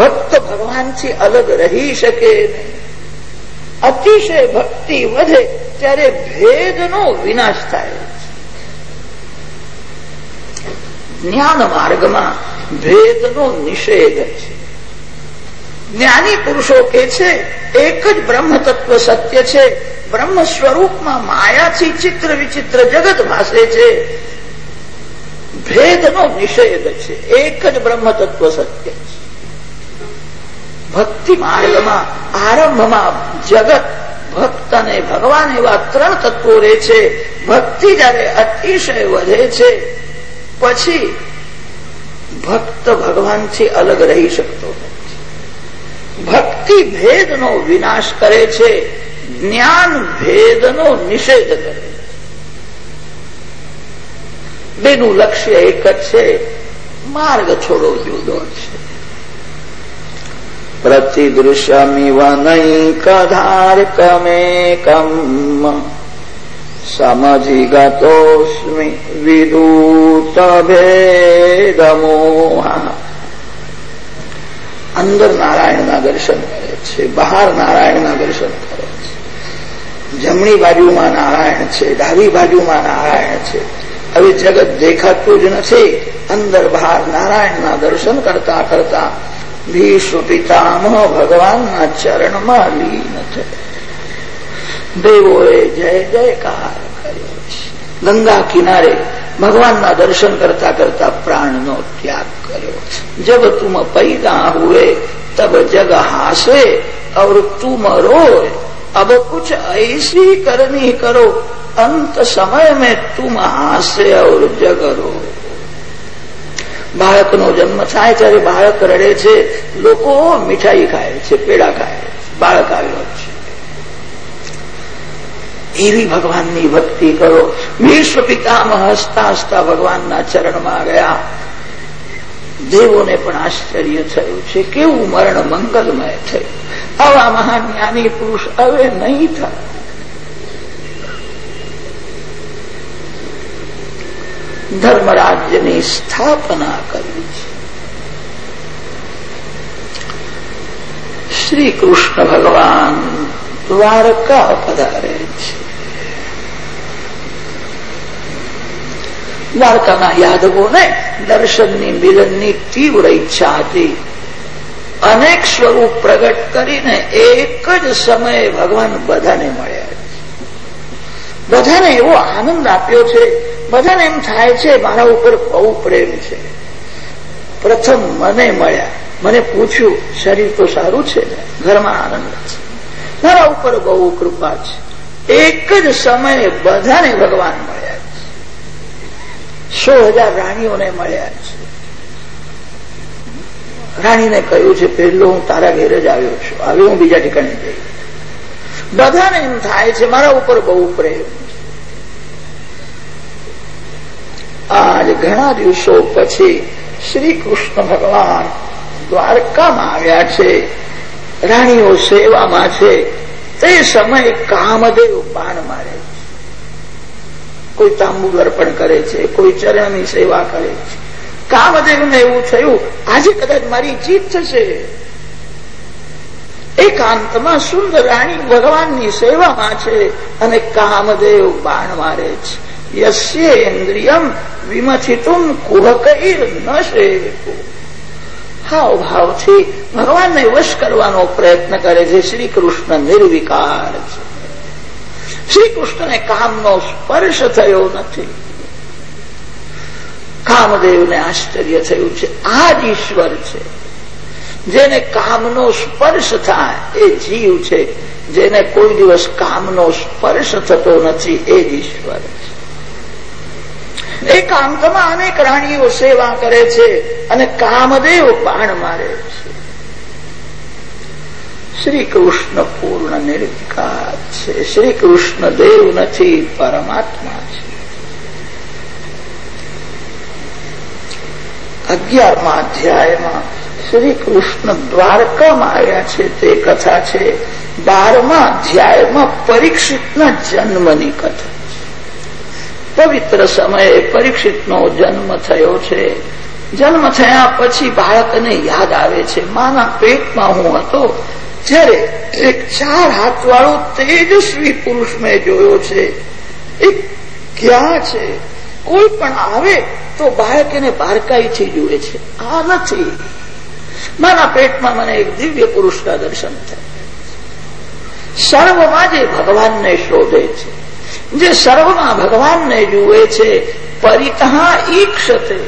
ભક્ત ભગવાનથી અલગ રહી શકે અતિશય ભક્તિ વધે ત્યારે ભેદનો વિનાશ થાય. જ્ઞાન માર્ગમાં ભેદનો નિષેધ છે. જ્ઞાની પુરુષો કે છે, એક જ બ્રહ્મ તત્વ સત્ય છે. બ્રહ્મ સ્વરૂપમાં માયાથી ચિત્ર વિચિત્ર જગત ભાષે છે. ભેદનો નિષેધ છે. એક જ બ્રહ્મ તત્વ સત્ય છે. ભક્તિ માર્ગમાં, આરંભમાં જગત ભક્ત અને ભગવાન એવા ત્રણ તત્વો રહે છે. ભક્તિ જયારે અતિશય વધે છે, પછી ભક્ત ભગવાનથી અલગ રહી શકતો નથી. ભક્તિ ભેદનો વિનાશ કરે છે, જ્ઞાન ભેદનો નિષેધ કરે છે. બેનું લક્ષ્ય એક જ છે, માર્ગ છોડો જુદો છે. પ્રતિદૃશ્યમિવ નૈકધાર્કમેકમ સમજિગતોસ્મિ વિદૂત ભેદમોહા અંદર નારાયણના દર્શન કરે છે બહાર નારાયણના દર્શન કરે છે જમણી બાજુમાં નારાયણ છે ડાબી બાજુમાં નારાયણ છે હવે જગત દેખાતું જ નથી, અંદર બહાર નારાયણના દર્શન કરતા કરતા વિશ્વ પિતામહ ભગવાનના ચરણમાં લીન થયા દેવોએ જય જયકાર કર્યો છે ગંગા કિનારે ભગવાનના દર્શન કરતા કરતા પ્રાણનો ત્યાગ કર્યો જબ તુમ પૈદા હુએ તબ જગ હાસે और तुम रोए अब कुछ ऐसी करनी करो अंत समय में तुम हासे और जग रो બાળકનો જન્મ થાય ત્યારે બાળક રડે છે, લોકો મીઠાઈ ખાય છે, પેડા ખાય બાળક આવ્યો છે. એવી ભગવાનની ભક્તિ કરો. વિશ્વ પિતામાં હસતા હસતા ભગવાનના ચરણમાં ગયા. દેવોને પણ આશ્ચર્ય થયું છે, કેવું મરણ મંગલમય થયું. આવા મહાન જ્ઞાની પુરુષ હવે નહીં થાય ધર્મરાજ્યની સ્થાપના કરી છે. શ્રી કૃષ્ણ ભગવાન દ્વારકા પધારે છે. દ્વારકાના યાદવોને દર્શનની મિલનની તીવ્ર ઈચ્છા હતી. અનેક સ્વરૂપ પ્રગટ કરીને એક જ સમયે ભગવાન બધાને મળ્યા. બધાને એવો આનંદ આપ્યો છે, બધાને એમ થાય છે, મારા ઉપર બહુ પ્રેમ છે. પ્રથમ મને મળ્યા. મને પૂછ્યું, શરીર તો સારું છે ને? ઘરમાં આનંદ છે. મારા ઉપર બહુ કૃપા છે. એક જ સમયે બધાને ભગવાન મળ્યા છે. સો હજાર રાણીઓને મળ્યા છે. રાણીને કહ્યું છે, પહેલો હું તારા ઘેર જ આવ્યો છું. હવે હું બીજા ઠેકાણે જઈ બધાને એમ થાય છે, મારા ઉપર બહુ પ્રેમ આજ ઘણા દિવસો પછી શ્રી કૃષ્ણ ભગવાન દ્વારકામાં આવ્યા છે. રાણીઓ સેવામાં છે. તે સમયે કામદેવ બાણ મારે કોઈ તાંબુ અર્પણ કરે છે, કોઈ ચરણની સેવા કરે છે. કામદેવને એવું થયું, આજે કદાચ મારી જીત થશે. એકાંતમાં સુંદર રાણી ભગવાનની સેવામાં છે અને કામદેવ બાણ મારે છે. યસ્યેન્દ્રિયમ વિમથિતું કુહકૈર ન શેકો હાવ ભાવથી ભગવાનને વશ કરવાનો પ્રયત્ન કરે છે શ્રી કૃષ્ણ નિર્વિકાર છે શ્રી કૃષ્ણને કામનો સ્પર્શ થયો નથી કામદેવને આશ્ચર્ય થયું છે આ જ ઈશ્વર છે જેને કામનો સ્પર્શ થાય એ જીવ છે જેને કોઈ દિવસ કામનો સ્પર્શ થતો નથી એ જ ઈશ્વર છે એકાંતમાં અનેક રાણીઓ સેવા કરે છે અને કામદેવ બાણ મારે છે. શ્રી કૃષ્ણ પૂર્ણ નિર્વિકાર છે. શ્રી કૃષ્ણ દેવ નથી, પરમાત્મા છે. અગિયારમા અધ્યાયમાં શ્રી કૃષ્ણ દ્વારકામાં આવ્યા છે. તે કથા છે. બારમા અધ્યાયમાં પરીક્ષિતના જન્મની કથા. પવિત્ર સમયે પરીક્ષિતનો જન્મ થયો છે. જન્મ થયા પછી બાળકને યાદ આવે છે. માના પેટમાં હું હતો, જ્યારે એક ચાર હાથવાળો તેજસ્વી પુરુષ મેં જોયો છે. એ ક્યાં છે? કોઈ પણ આવે તો બાળક એને બારકાઈથી જુએ છે. આ નથી. મારા પેટમાં મને એક દિવ્ય પુરુષના દર્શન થાય. સર્વમાં જે ભગવાનને શોધે છે. જે સર્વમાં ભગવાનને જુએ છે, પરિતહા ઈક્ષતે.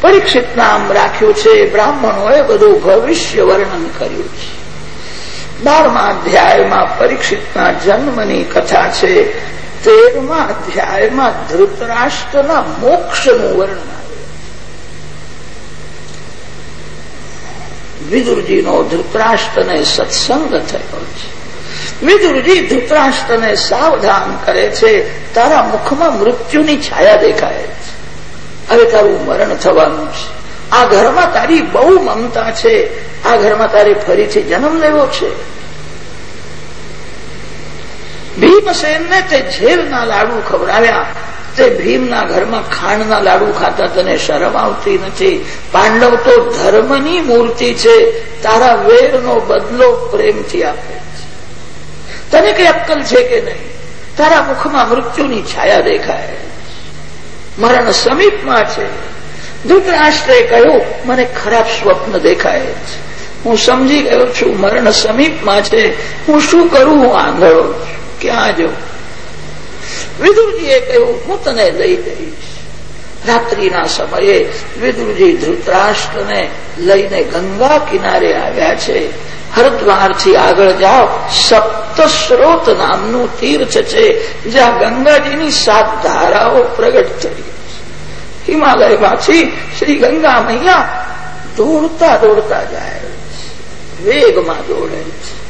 પરીક્ષિત નામ રાખ્યું છે, બ્રાહ્મણોએ બધું ભવિષ્ય વર્ણન કર્યું છે. બારમા અધ્યાયમાં પરીક્ષિતના જન્મની કથા છે, તેરમા અધ્યાયમાં ધૃતરાષ્ટ્રના મોક્ષનું વર્ણન. વિદુરજીનો ધૃતરાષ્ટ્રને સત્સંગ થયો છે. વિદુરજી ધૃતરાષ્ટ્રને સાવધાન કરે છે. તારા મુખમાં મૃત્યુની છાયા દેખાય છે. હવે તારું મરણ થવાનું છે. આ ઘરમાં તારી બહુ મમતા છે. આ ઘરમાં તારે ફરીથી જન્મ લેવો છે. ભીમસેનને તે ઝેરના લાડુ ખવડાવ્યા. તે ભીમના ઘરમાં ખાંડના લાડુ ખાતા તને શરમ આવતી નથી. પાંડવ તો ધર્મની મૂર્તિ છે. તારા વેરનો બદલો પ્રેમથી આપે. તને કઈ અક્કલ છે કે નહીં? તારા મુખમાં મૃત્યુની છાયા દેખાય. મરણ સમીપમાં છે. ધૃતરાષ્ટ્રે કહ્યું, મને ખરાબ સ્વપ્ન દેખાય છે. હું સમજી ગયો છું મરણ સમીપમાં છે. હું શું કરું? હું આંધળો ક્યાં જઉં? વિદુરજીએ કહ્યું, હું તને લઈ જઈશ. રાત્રિના સમયે વિદુરજી ધૃતરાષ્ટ્રને લઈને ગંગા કિનારે આવ્યા છે. હરદ્વારથી આગળ જાઓ. સપ્તસ્રોત નામનું તીર્થ છે, જ્યાં ગંગાજીની સાત ધારાઓ પ્રગટ થઈ હિમાલયમાંથી શ્રી ગંગા મૈયા દોડતા દોડતા જાય વેગમાં દોડે છે.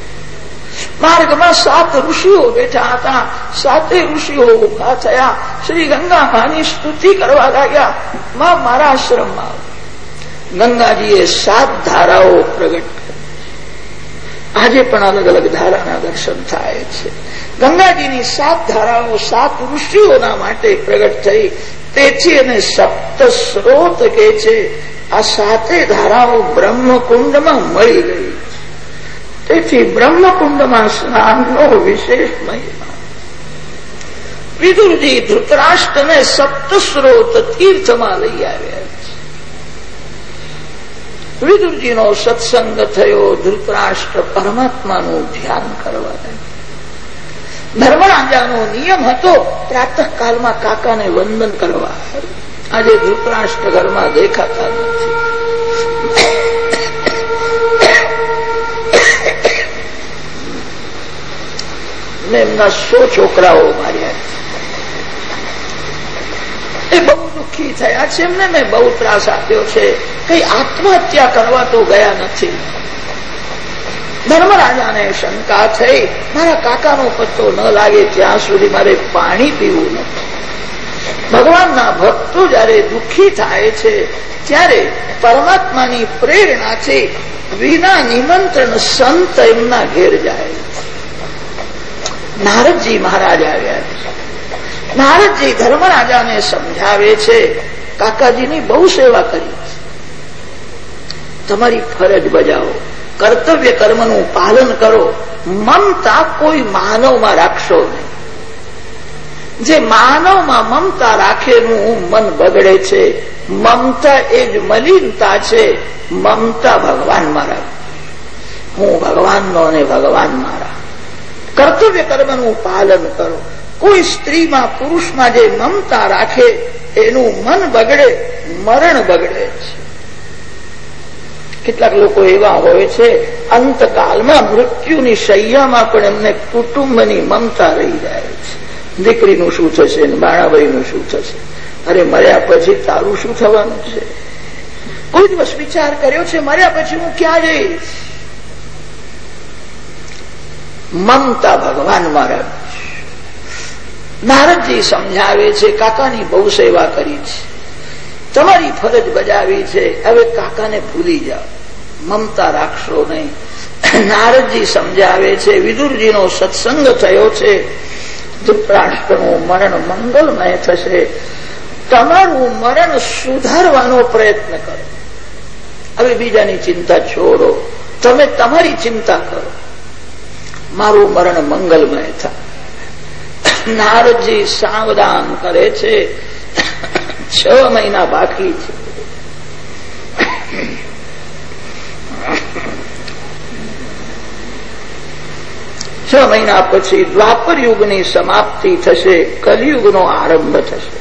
માર્ગમાં સાત ઋષિઓ બેઠા હતા. સાતે ઋષિઓ ઊભા થયા. શ્રી ગંગા માની સ્તુતિ કરવા લાગ્યા. માં, મારા આશ્રમમાં ગંગાજીએ સાત ધારાઓ પ્રગટ આજે પણ અલગ અલગ ધારાના દર્શન થાય છે. ગંગાજીની સાત ધારાઓ, સાત ઋષિઓના માટે પ્રગટ થઈ. તેથી એને સપ્ત સ્રોત કે છે. આ સાતે ધારાઓ બ્રહ્મકુંડમાં મળી ગઈ તેથી બ્રહ્મકુંડમાં સ્નાનનો વિશેષ મહિમા. વિદુરજી ધૃતરાષ્ટ્રને સપ્તસ્રોત તીર્થમાં લઈ આવ્યા વિદુરજીનો સત્સંગ થયો, ધૃતરાષ્ટ્ર પરમાત્માનું ધ્યાન કરવા ધર્મરાજાનો નિયમ હતો પ્રાતઃકાલમાં કાકાને વંદન કરવા. આજે ધૃતરાષ્ટ્ર ઘરમાં દેખાતા નથી. એમના સો છોકરાઓ માર્યા એ દુઃખી થયા. છે એમને મેં બહુ ત્રાસ આપ્યો છે, કઈ આત્મહત્યા કરવા તો ગયા નથી. ધર્મરાજાને શંકા થઈ, મારા કાકાનો પત્તો ન લાગે ત્યાં સુધી મારે પાણી પીવું નથી. ભગવાનના ભક્તો જયારે દુઃખી થાય છે, ત્યારે પરમાત્માની પ્રેરણાથી વિના નિમંત્રણ સંત એમના ઘેર જાય નારદજી મહારાજ આવ્યા નારદજી ધર્મરાજાને સમજાવે છે, કાકાજીની બહુ સેવા કરી. તમારી ફરજ બજાવો, કર્તવ્ય કર્મનું પાલન કરો, મમતા કોઈ માનવમાં રાખશો નહીં. જે માનવમાં મમતા રાખેનું મન બગડે છે, મમતા એ જ મલિનતા છે, મમતા ભગવાનમાં રાખ હું ભગવાનનો અને ભગવાન મારા. કર્તવ્ય કર્મનું પાલન કરો. કોઈ સ્ત્રીમાં પુરુષમાં જે મમતા રાખે, એનું મન બગડે, મરણ બગડે છે. કેટલાક લોકો એવા હોય છે, અંતકાલમાં મૃત્યુની શૈયામાં પણ એમને કુટુંબની મમતા રહી જાય છે. દીકરીનું શું થશે બાણાભાઈનું શું થશે? અરે, મર્યા પછી તારું શું થવાનું છે? કોઈ દિવસ વિચાર કર્યો છે, મર્યા પછી હું ક્યાં જઈશ? મમતા ભગવાન મારા નારદજી સમજાવે છે, કાકાની બહુ સેવા કરી છે. તમારી ફરજ બજાવી છે, હવે કાકાને ભૂલી જાઓ. મમતા રાખશો નહીં. નારદજી સમજાવે છે, વિદુરજીનો સત્સંગ થયો છે. ધૃતરાષ્ટ્રનું મરણ મંગલમય થશે. તમારું મરણ સુધારવાનો પ્રયત્ન કરો. હવે બીજાની ચિંતા છોડો. તમે તમારી ચિંતા કરો. મારું મરણ મંગલમય થાય. નારદજી સાવધાન કરે છે. છ મહિના બાકી છે. છ મહિના પછી દ્વાપર યુગની સમાપ્તિ થશે. કલયુગનો આરંભ થશે.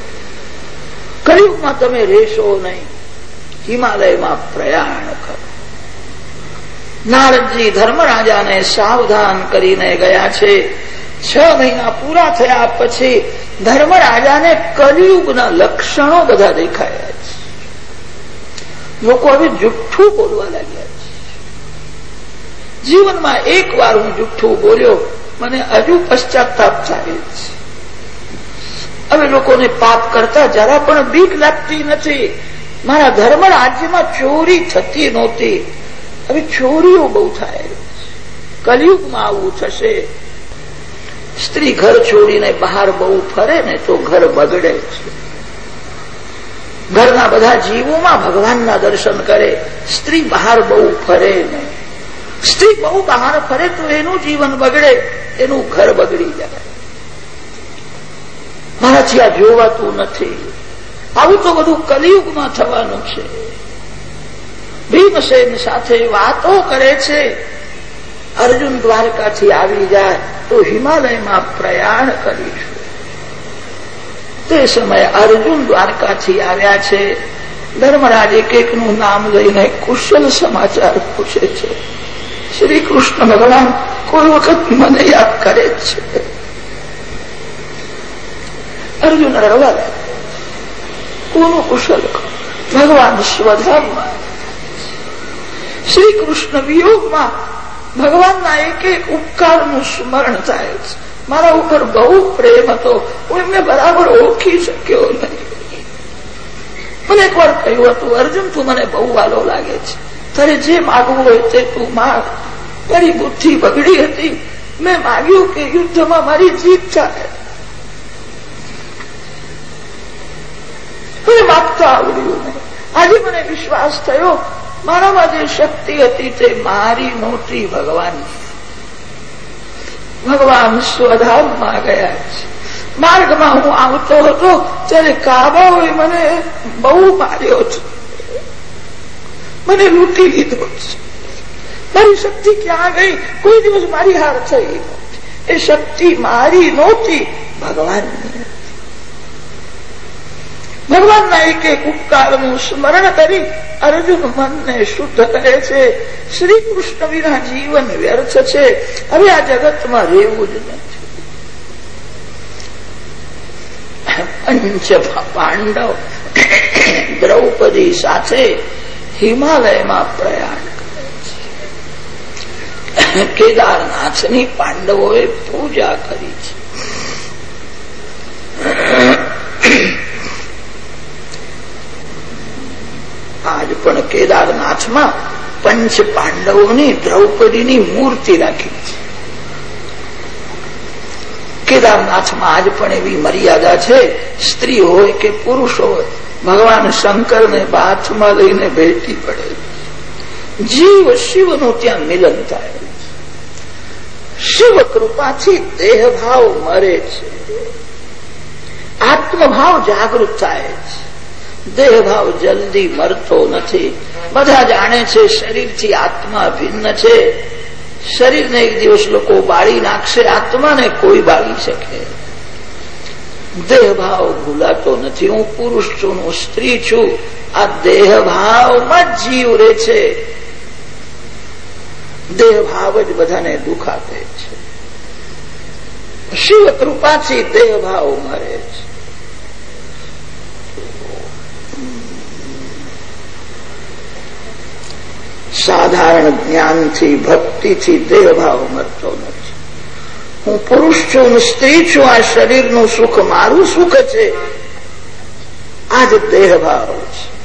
કલયુગમાં તમે રહેશો નહીં. હિમાલયમાં પ્રયાણ કરો. નારદજી ધર્મરાજાને સાવધાન કરીને ગયા છે. છ મહિના પૂરા થયા પછી ધર્મરાજાને કલયુગના લક્ષણો બધા દેખાયા છે. લોકો હવે જુઠ્ઠું બોલવા લાગ્યા જીવનમાં એક વાર હું જુઠ્ઠું બોલ્યો, મને હજુ પશ્ચાતાપ ચાલે છે. હવે લોકોને પાપ કરતા જરા પણ બીક લાગતી નથી. મારા ધર્મ રાજ્યમાં ચોરી થતી નહોતી. હવે ચોરીઓ બહુ થાય કલયુગમાં આવું થશે. સ્ત્રી ઘર છોડીને બહાર બહુ ફરે ને તો ઘર બગડે છે. ઘરના બધા જીવોમાં ભગવાનના દર્શન કરે, સ્ત્રી બહાર બહુ ફરે નહીં સ્ત્રી બહુ બહાર ફરે તો એનું જીવન બગડે, એનું ઘર બગડી જાય. મારાથી આ જોવાતું નથી. આવું તો બધું કલિયુગમાં થવાનું છે. ભીમસેન સાથે વાતો કરે છે અર્જુન દ્વારકાથી આવી જાય તો હિમાલયમાં પ્રયાણ કરીશું. તે સમયે અર્જુન દ્વારકાથી આવ્યા છે. ધર્મરાજ એક એકનું નામ લઈને કુશલ સમાચાર પૂછે છે. શ્રી કૃષ્ણ ભગવાન કોઈ વખત મને યાદ કરે છે. અર્જુન રડવા કોનું કુશલ ભગવાન સ્વધામમાં. શ્રી કૃષ્ણ વિયોગમાં ભગવાનના એક એક ઉપકારનું સ્મરણ થાય છે. મારા ઉપર બહુ પ્રેમ હતો. હું એમને બરાબર ઓળખી શક્યો નહીં. મને એક વાર કહ્યું હતું, અર્જુન, તું મને બહુ વાલો લાગે છે. તારે જે માગવું હોય તે તું માગ. મારી બુદ્ધિ બગડી હતી. મેં માગ્યું કે યુદ્ધમાં મારી જીત ચાલે. મને માગતા આવડ્યું નહીં. આજે મને વિશ્વાસ થયો મારામાં જે શક્તિ હતી તે મારી નહોતી ભગવાન ભગવાન સ્વધામમાં ગયા છે. માર્ગમાં હું આવતો હતો ત્યારે કાબાઓએ મને બહુ માર્યો છે. મને લૂંટી લીધો છે. મારી શક્તિ ક્યાં ગઈ? કોઈ દિવસ મારી હાર થઈ એ શક્તિ મારી નહોતી ભગવાનની. ભગવાનના એક ઉપકારનું સ્મરણ કરી અર્જુન મનને શુદ્ધ કરે છે, શ્રી કૃષ્ણ વિના જીવન વ્યર્થ છે. હવે આ જગતમાં રહેવું જ નથી. પંચ પાંડવ દ્રૌપદી સાથે હિમાલયમાં પ્રયાણ કરે છે. કેદારનાથની પાંડવોએ પૂજા કરી છે આજ પણ કેદારનાથમાં પંચ પાંડવોની દ્રૌપદીની મૂર્તિ રાખી છે. કેદારનાથમાં આજ પણ એવી મર્યાદા છે, સ્ત્રી હોય કે પુરુષ હોય, ભગવાન શંકરને બાથમાં લઈને ભેટી પડે જીવ શિવનું ત્યાં મિલન થાય શિવ કૃપાથી દેહભાવ મરે છે. આત્મભાવ જાગૃત થાય છે. દેહભાવ જલ્દી મરતો નથી. બધા જાણે છે શરીરથી આત્મા ભિન્ન છે. શરીરને એક દિવસ લોકો બાળી નાખશે, આત્માને કોઈ બાળી શકે. દેહભાવ ભૂલાતો નથી. હું પુરુષ છું હું સ્ત્રી છું. આ દેહભાવમાં જ જીવ રહે છે. દેહભાવ જ બધાને દુખ આપે છે. શિવ કૃપાથી દેહભાવ મરે છે. સાધારણ જ્ઞાનથી, ભક્તિથી, દેહભાવ મળતો નથી. હું પુરુષ છું સ્ત્રી છું, આ શરીરનું સુખ, મારું સુખ છે. આ જ દેહભાવ છે.